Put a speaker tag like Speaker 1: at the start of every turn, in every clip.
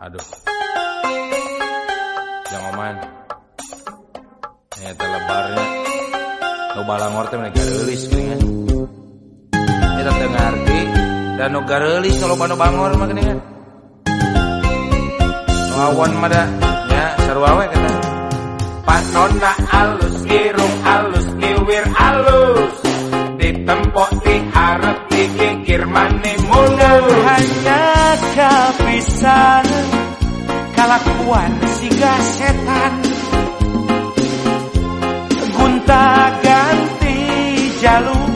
Speaker 1: Aduh. Yang oman. Nyata lebarnya. Nu balangor teh mereka reulis geuningan. Eta teu ngarti dan nu gareulis kalau bano bangor mah geuningan. Nu awan mah da nya sarua we kata.
Speaker 2: Panonna alus irung alus kiwir alus Ditempok diharap dikikir mani mulus
Speaker 3: hanya kepisan kalakuan siga setan gunta ganti jalur.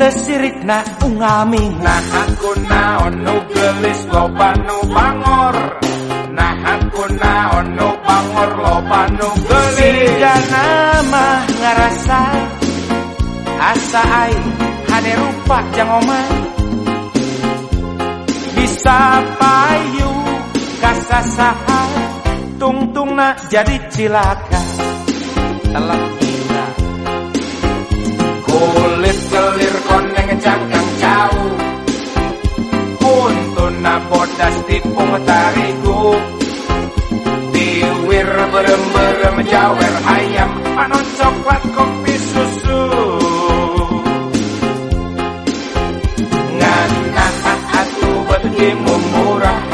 Speaker 3: Tesirik na ungaming
Speaker 2: Nah aku naon nu gelis loba nu bangor. Nah aku naon nu bangor loba nu gelis.
Speaker 3: Siga nama ngarasa asa aing hade rupa jang omah bisa payu kasasaha tungtungna jadi cilaka.
Speaker 1: Telat gila.
Speaker 2: Kulit kelir koneng cangkang jauh. Kuntuna bodas tipung tarigu Diwir berem-berem jawer ayam Panon coklat kopi susu. Ngana atu betimu murah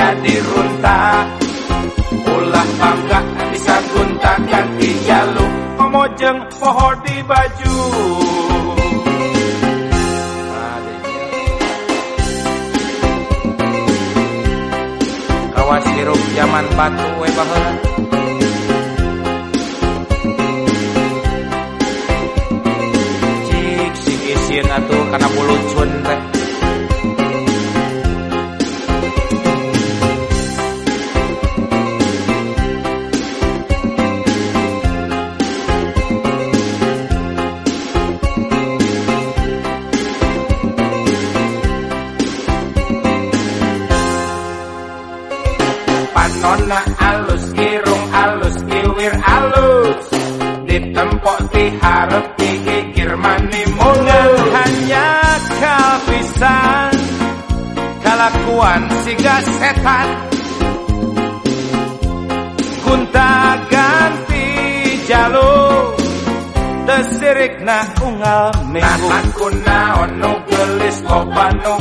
Speaker 2: jadi runtah Ulah bangga bisa gunta ganti jaluk Komojeng poho di baju
Speaker 1: Kawas hirup zaman batu we baheula. Cik sing isin atuh kana bulucun teh.
Speaker 2: Diharap dikikir mani
Speaker 3: hanya kepisan kalakuan siga setan. Gunta ganti jalur. Tesirik na unggal
Speaker 2: Nah
Speaker 3: minggu
Speaker 2: aku naon nu gelis loba nu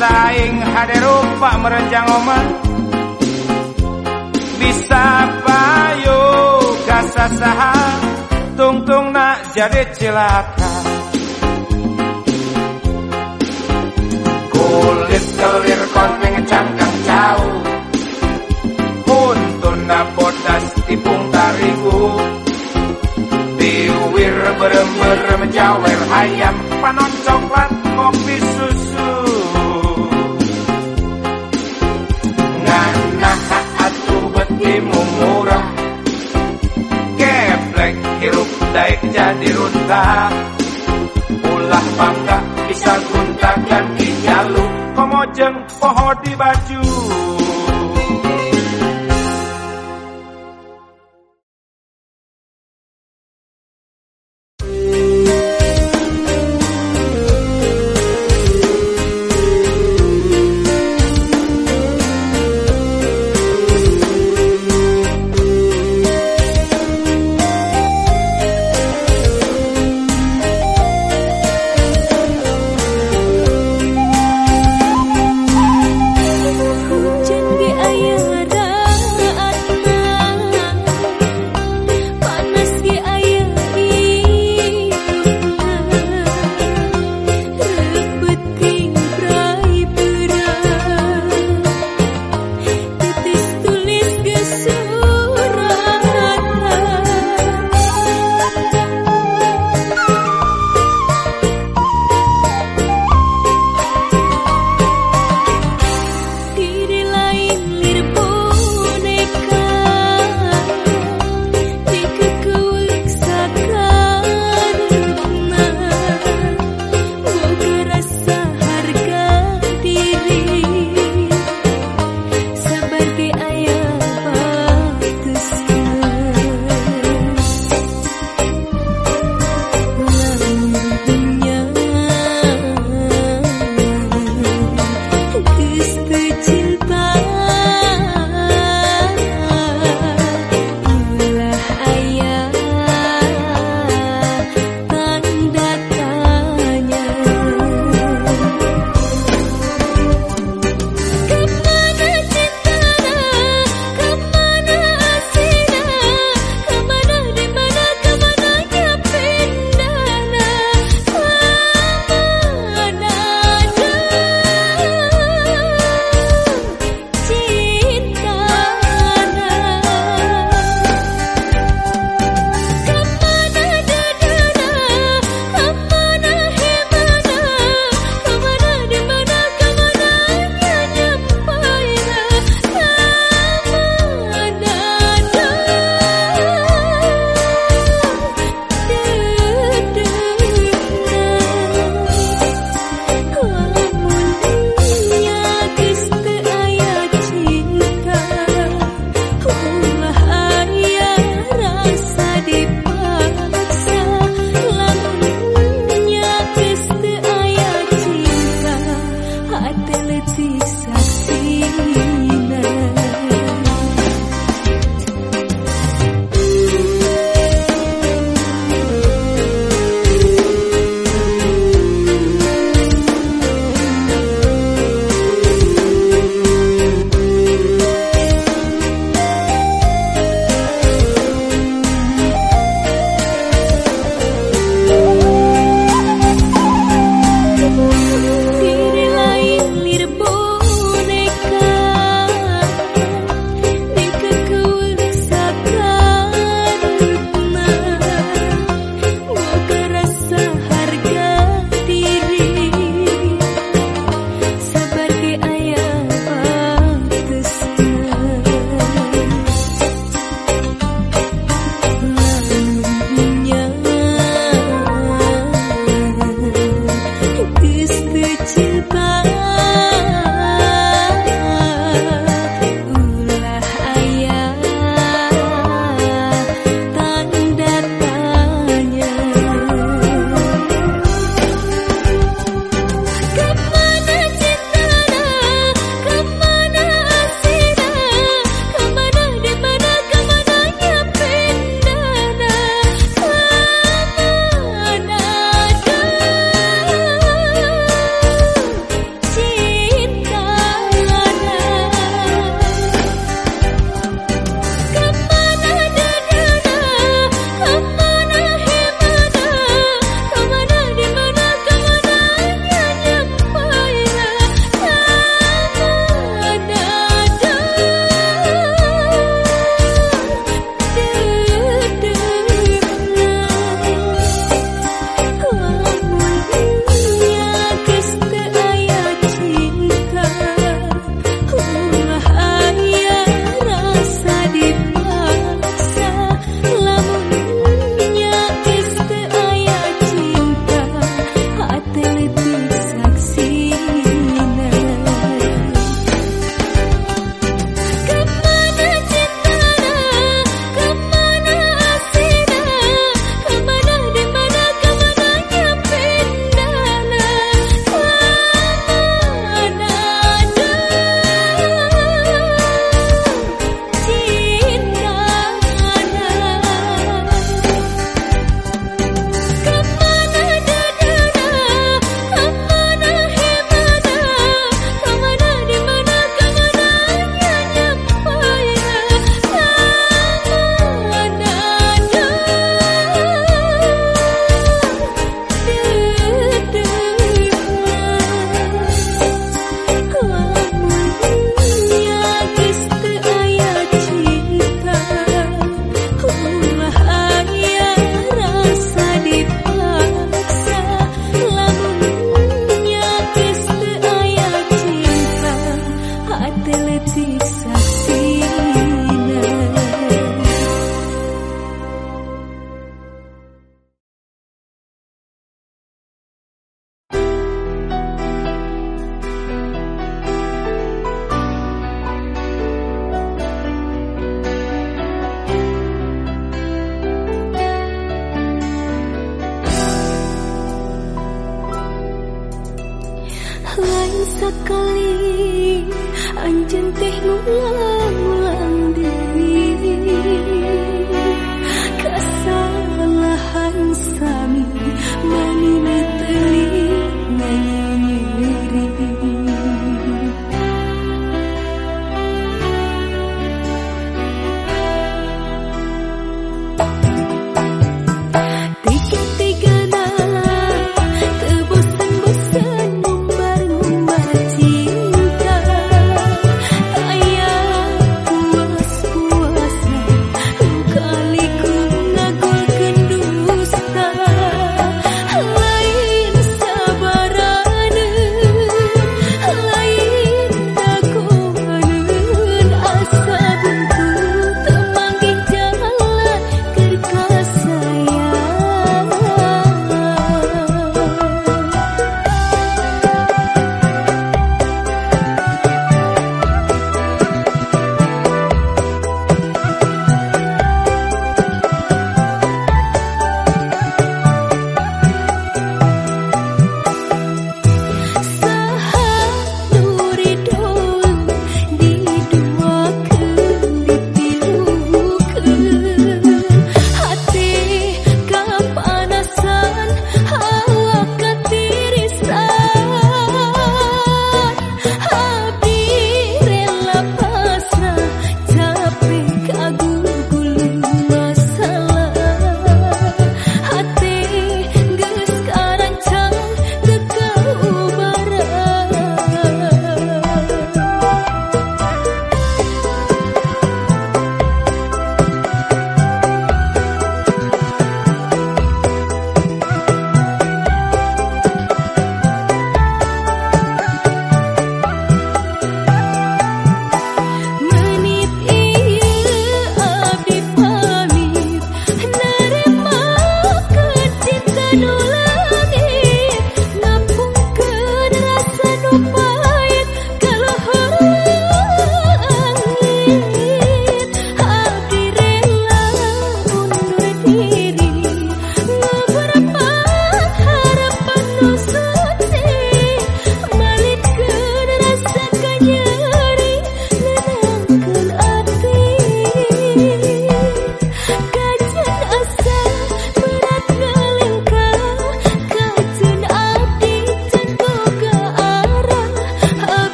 Speaker 3: Asaing hade rupa merenjang omah Bisa payu kasasaha Tungtung nak jadi cilaka
Speaker 2: Kulit kelir koneng cangkang jauh. Untuna bodas tipung tarigu Diwir berem-berem jawer ayam Panon coklat kopi runtah Ulah bangga bisa gunta ganti jaluk Komojeng poho di baju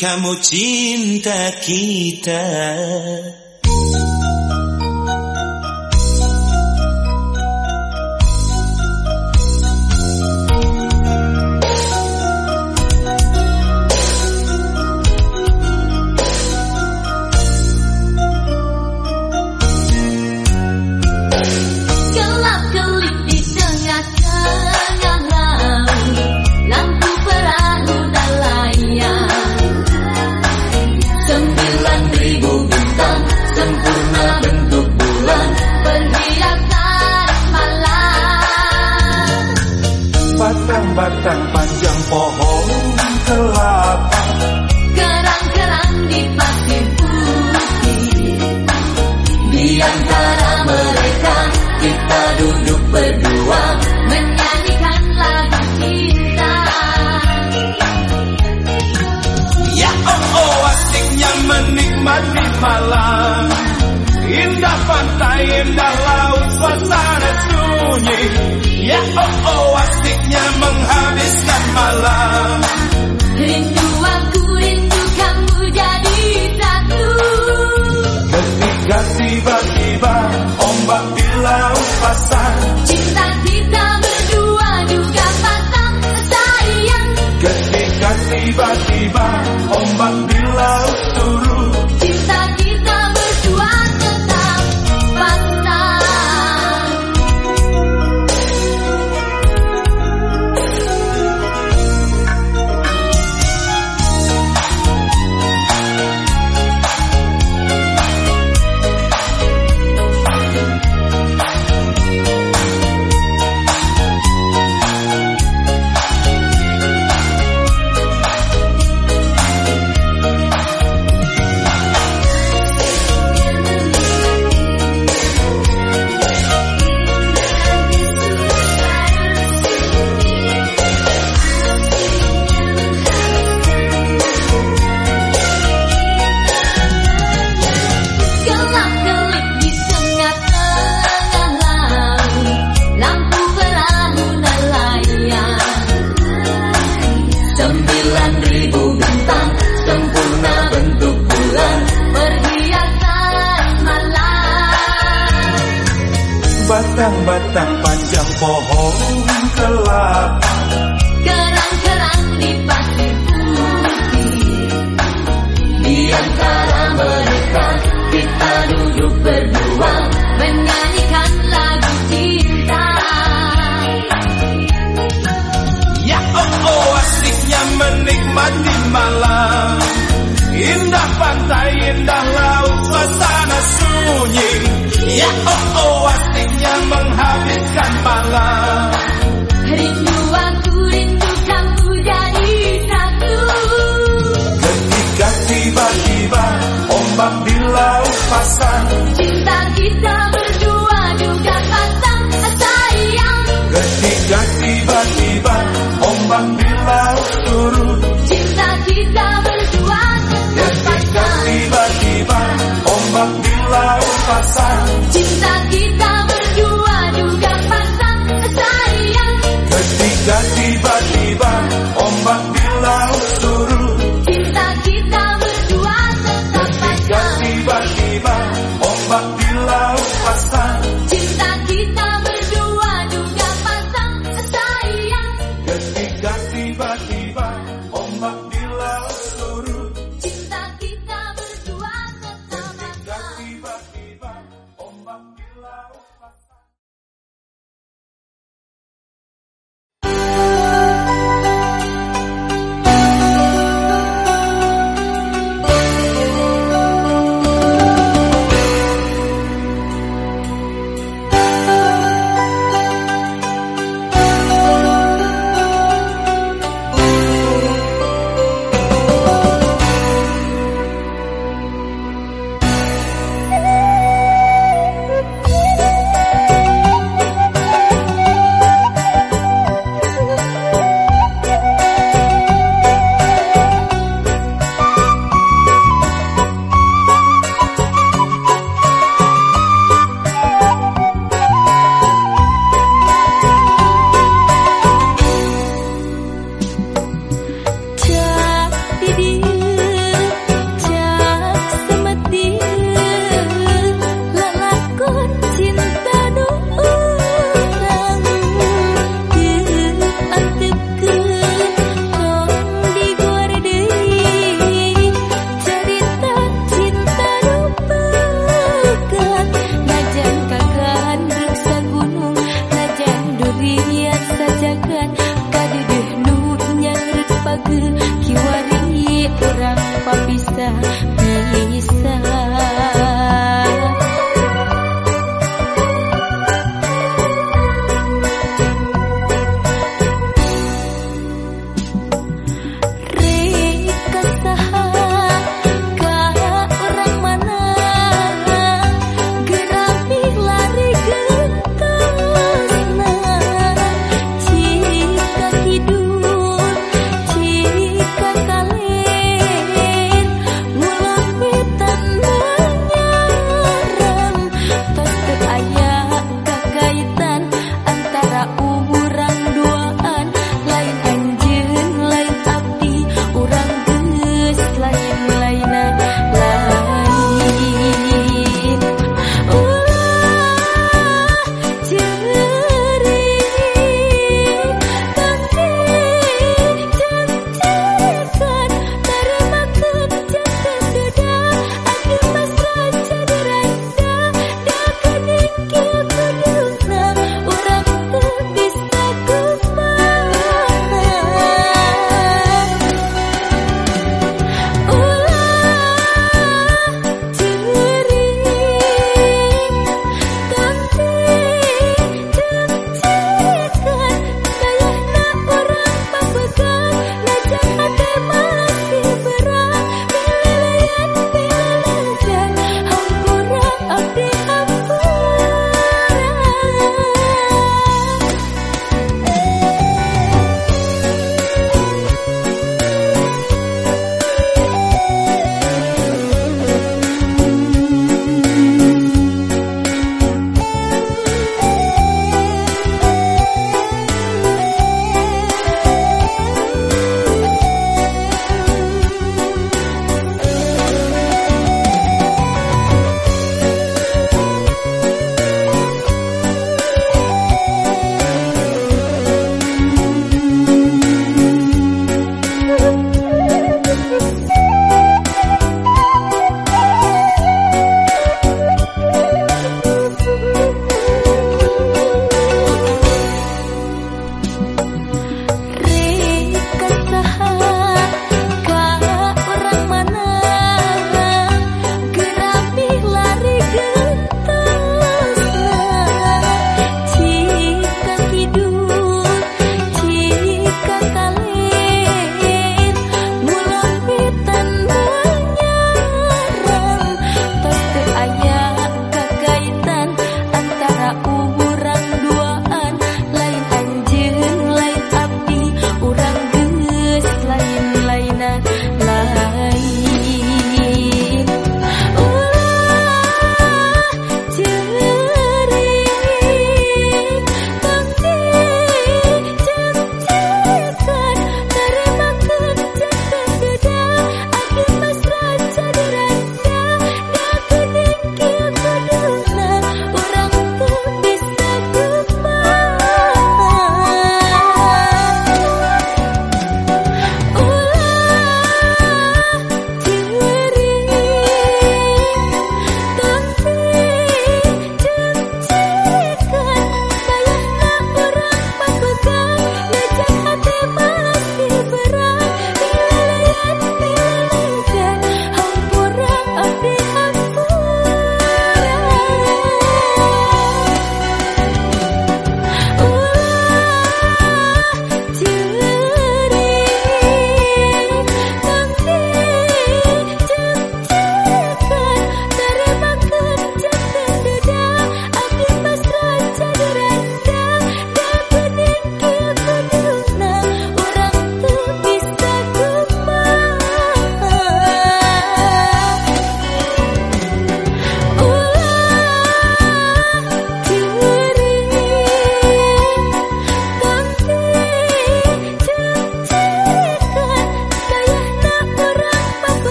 Speaker 4: kamu cinta kita.
Speaker 3: Indah laut suasana sunyi. Ya oh oh asiknya menghabiskan malam.
Speaker 5: Rindu aku rindu kamu jadi satu.
Speaker 3: Ketika tiba-tiba ombak di laut pasang.
Speaker 5: Cinta kita berdua juga pasang sayang.
Speaker 3: Ketika tiba-tiba ombak di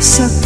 Speaker 6: suck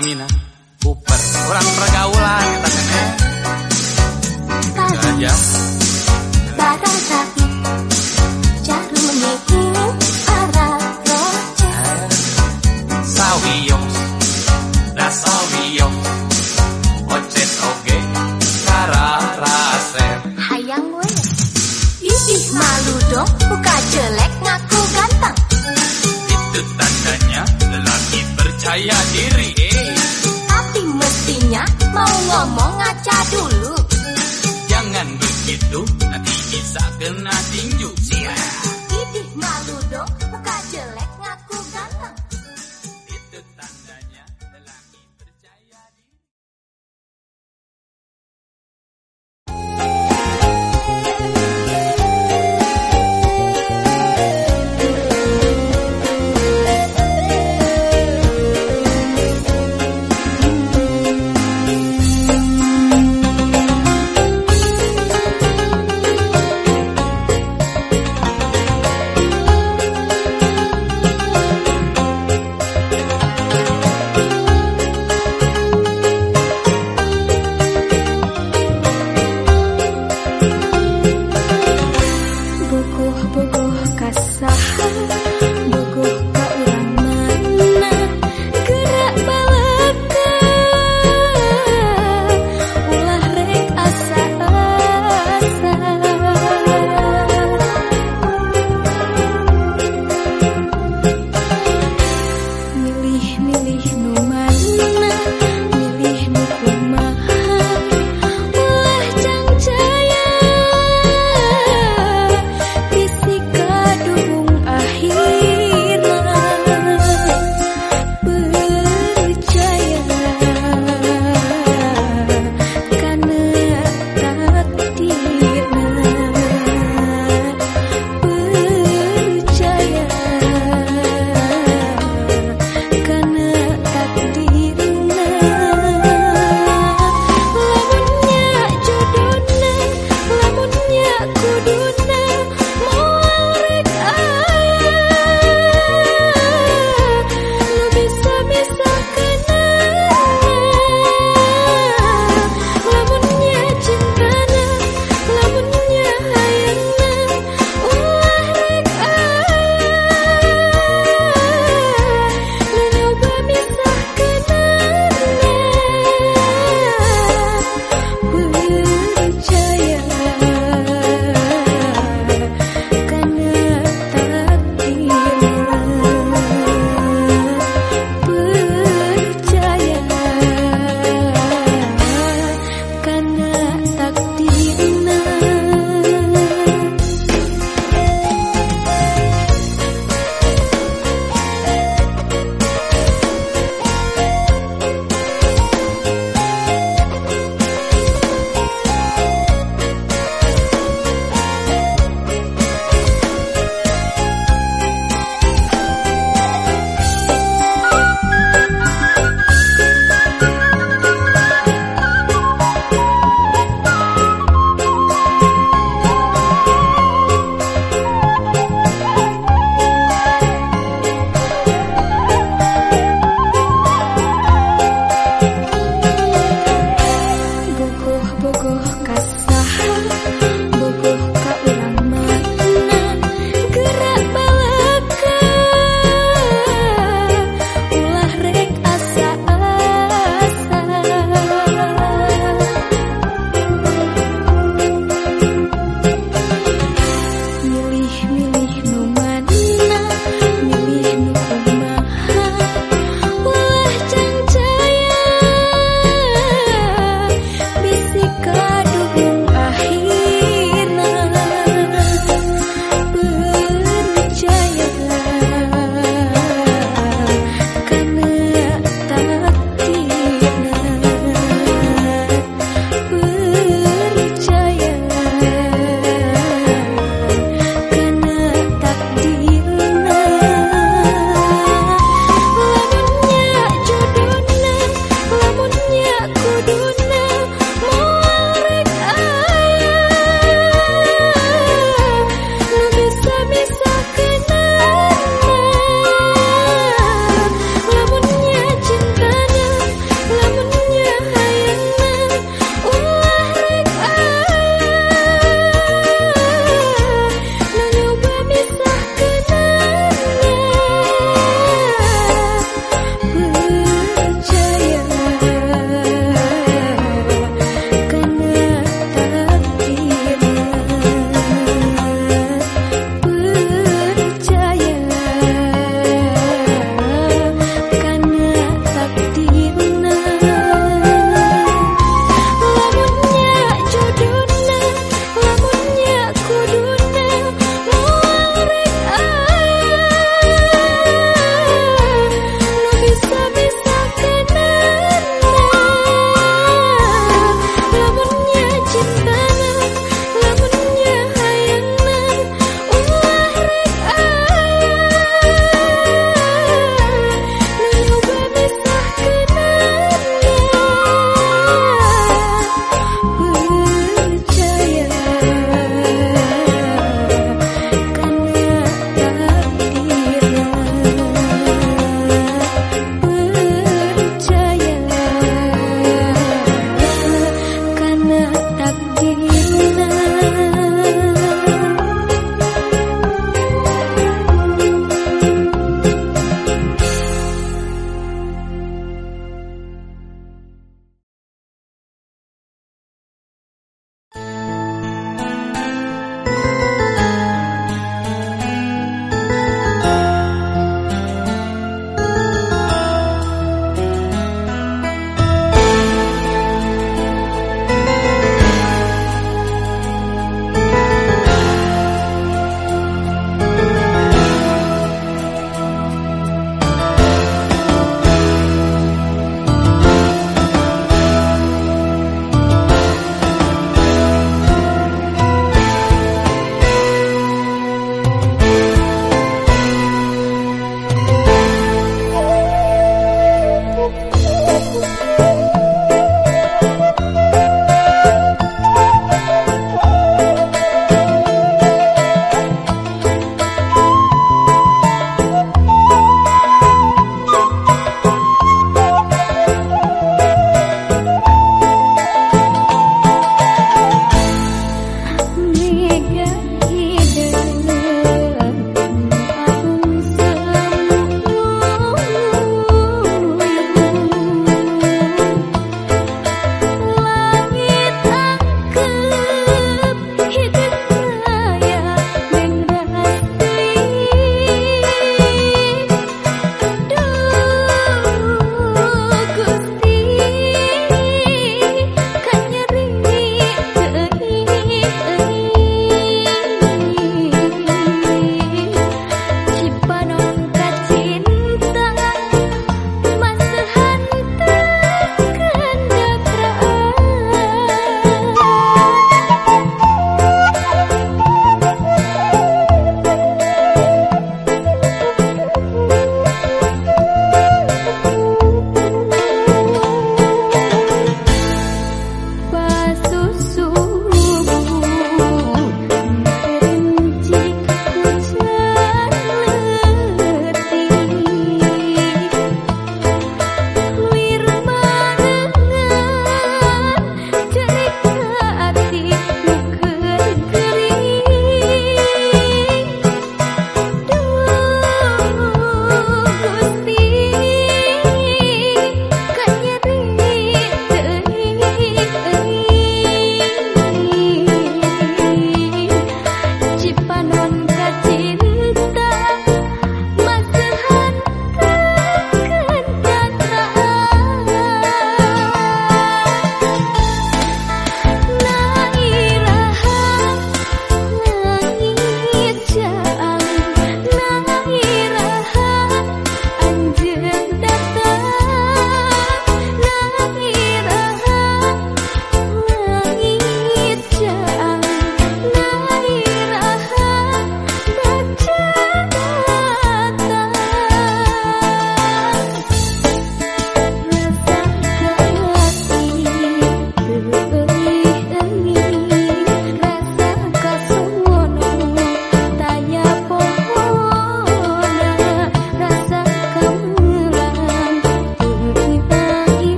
Speaker 6: caminar.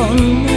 Speaker 6: Lelakonan
Speaker 4: Cinta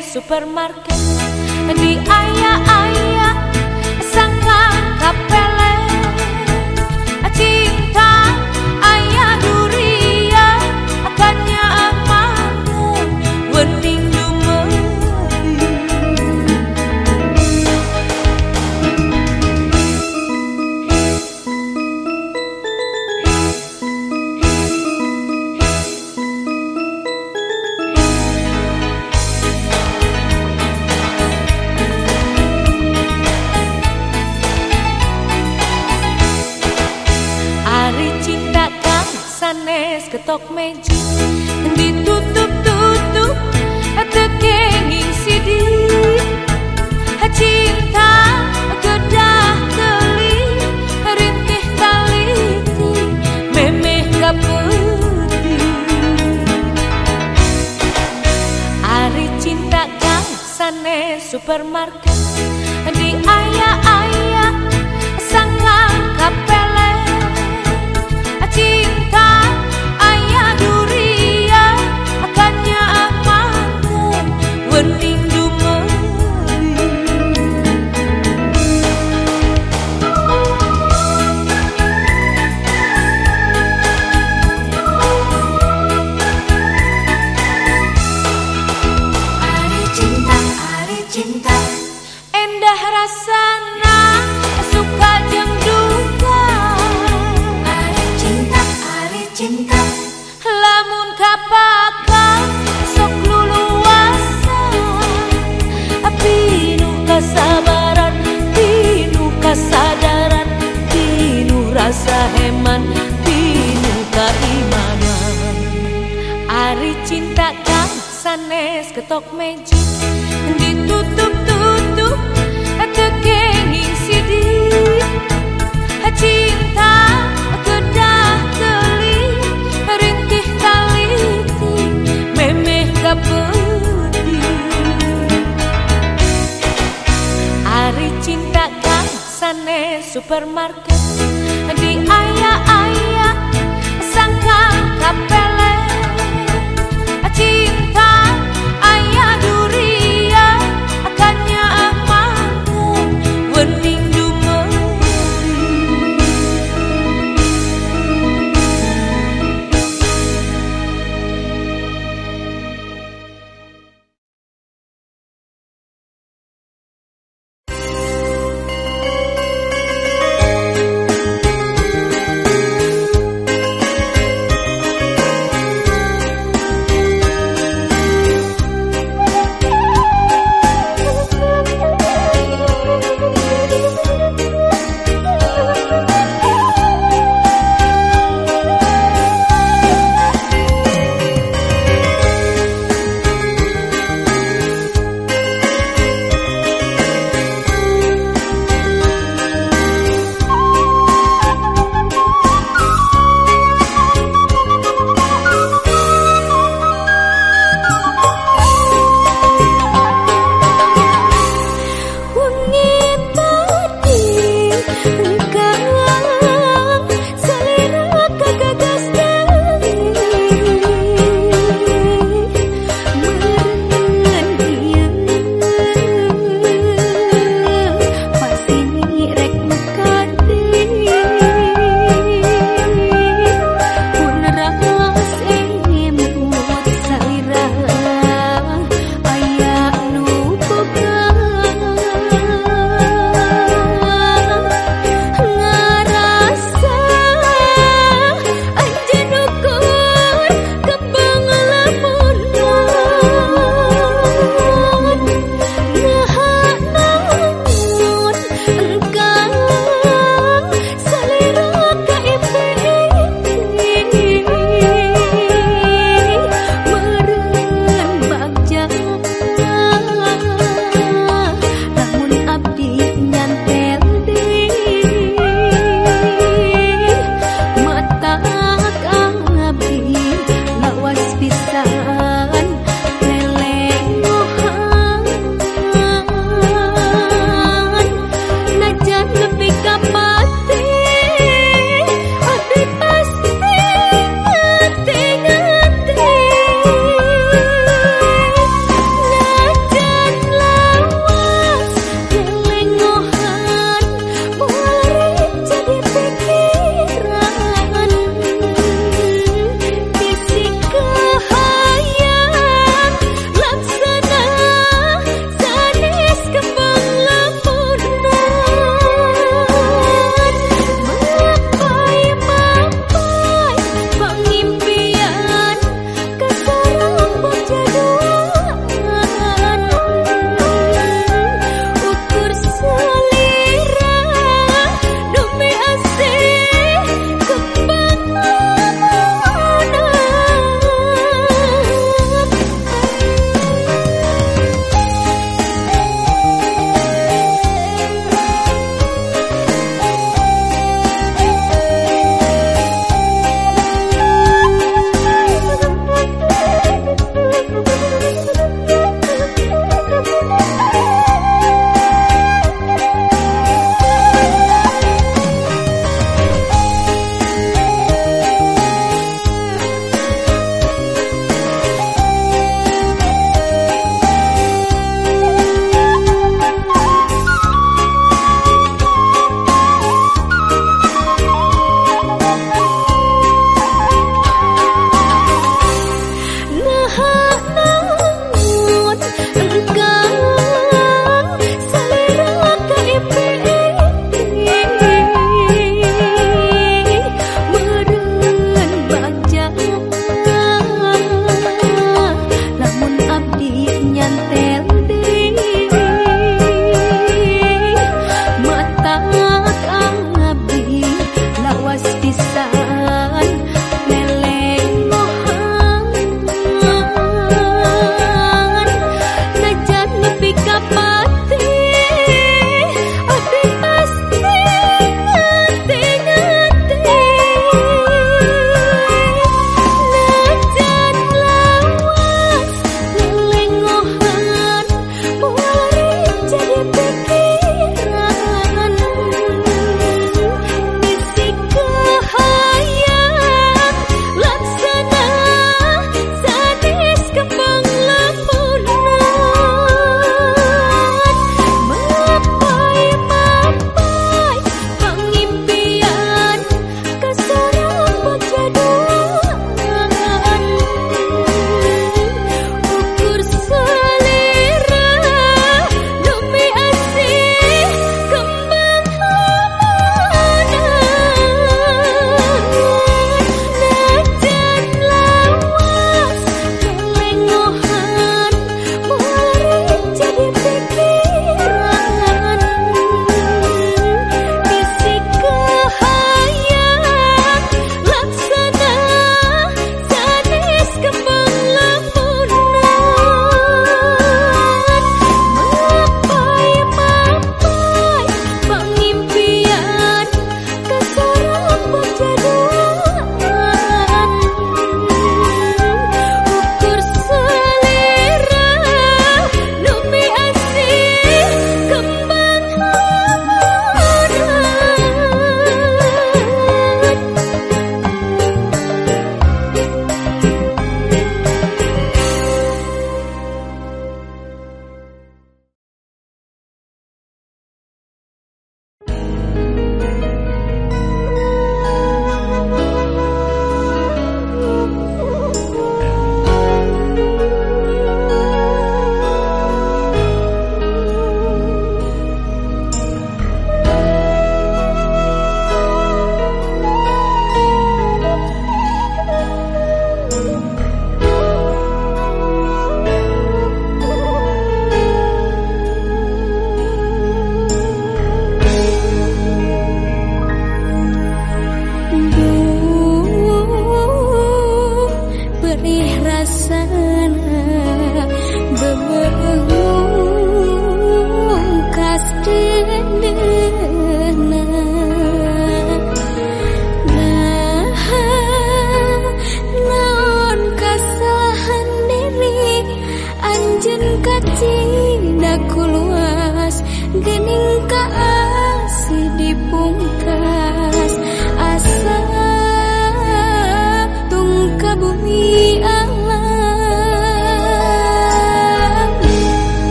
Speaker 6: supermarket di ayah-ayah